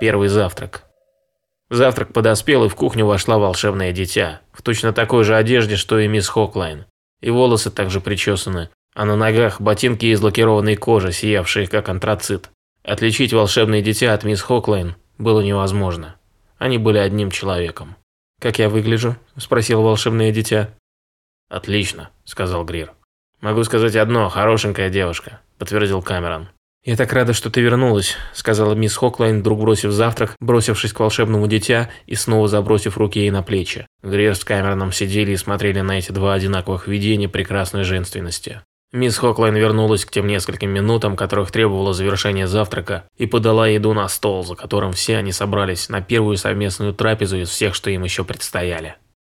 Первый завтрак. Завтрак подоспел, и в кухню вошла волшебное дитя, в точно такой же одежде, что и мисс Хоклайн. И волосы также причесаны, а на ногах ботинки из лакированной кожи, сиявшие как антрацит. Отличить волшебное дитя от мисс Хоклайн было невозможно. Они были одним человеком. «Как я выгляжу?» – спросил волшебное дитя. «Отлично», – сказал Грир. «Могу сказать одно, хорошенькая девушка», – подтвердил Камерон. «Я так рада, что ты вернулась», – сказала мисс Хоклайн, вдруг бросив завтрак, бросившись к волшебному дитя и снова забросив руки ей на плечи. Грир с Камероном сидели и смотрели на эти два одинаковых видения прекрасной женственности. Мисс Хоклайн вернулась к тем нескольким минутам, которых требовало завершение завтрака, и подала еду на стол, за которым все они собрались на первую совместную трапезу из всех, что им еще предстояли.